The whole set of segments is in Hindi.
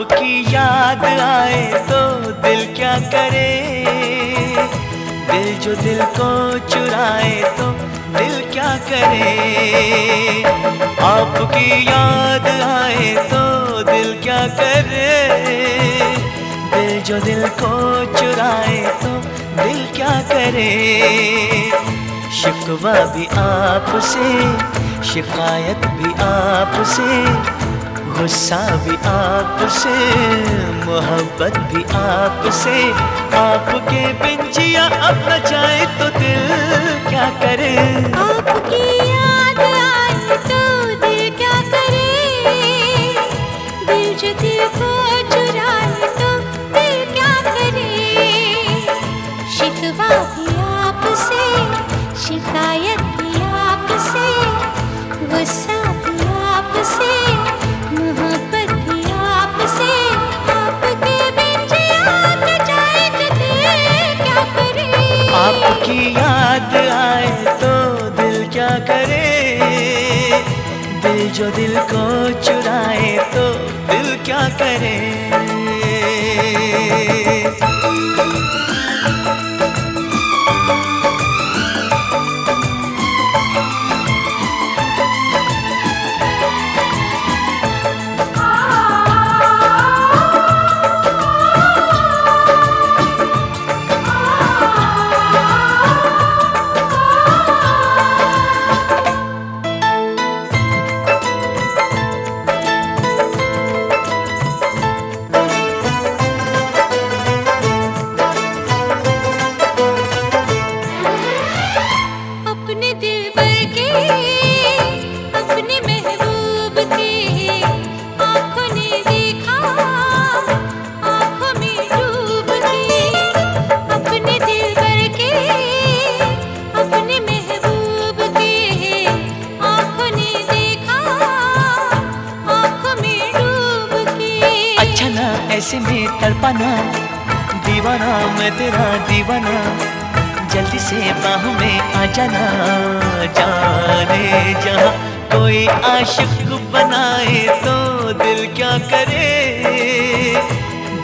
आपकी याद आए तो दिल क्या करे? दिल जो दिल को चुराए तो दिल क्या करे? आपकी याद आए तो दिल क्या करे? दिल जो दिल को चुराए तो दिल क्या करे? शिकवा भी आपसे, शिकायत भी आपसे गुस्सा भी आपसे, मोहब्बत भी आपसे। आपके बिन जिया अब न जाए तो दिल क्या करे? आपकी याद आए तो दिल क्या करे? दिल जो दिल को जो दिल को चुराए तो दिल क्या करे? ऐसे में तड़पाना, दीवाना, मैं तेरा दीवाना, जल्दी से बाहों में आ जाना, जाने जहाँ कोई आशिक बनाए तो दिल क्या करे?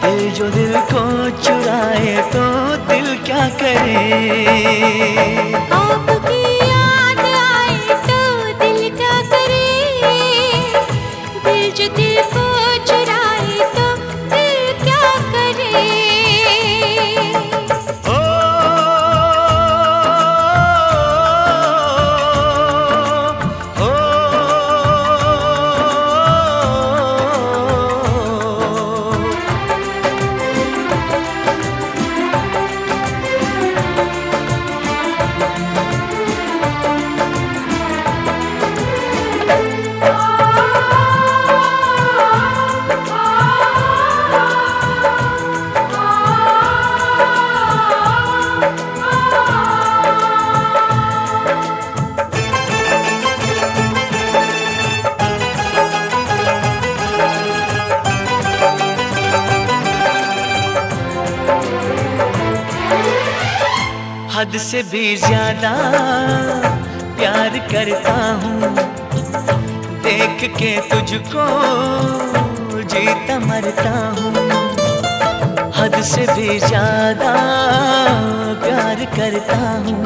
दिल जो दिल को चुराए तो दिल क्या करे? आपकी हद से भी ज़्यादा प्यार करता हूँ। देख के तुझको जीता मरता हूँ। हद से भी ज़्यादा प्यार करता हूँ।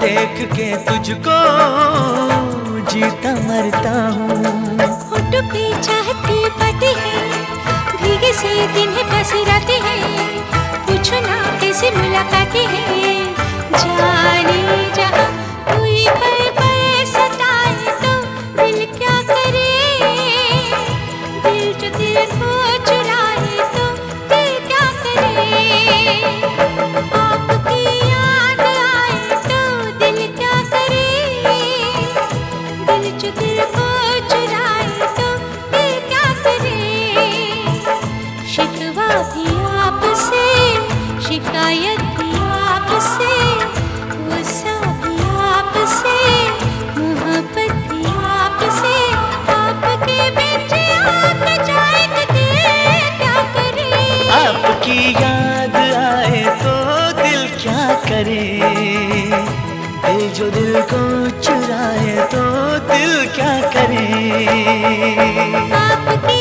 देख के तुझको जीता मरता हूँ। चाहती बातें हैं, भीगे से दिन है बस हैं। पूछो ना कैसे मुलाकातें हैं। जाने जहाँ शिकायत आपसे गुस्सा भी आपसे मोहब्बत आपसे आपके बिच आप जाए क्या करे? आपकी याद आए तो दिल क्या करे? दिल जो दिल को चुराए तो दिल क्या करे? आपकी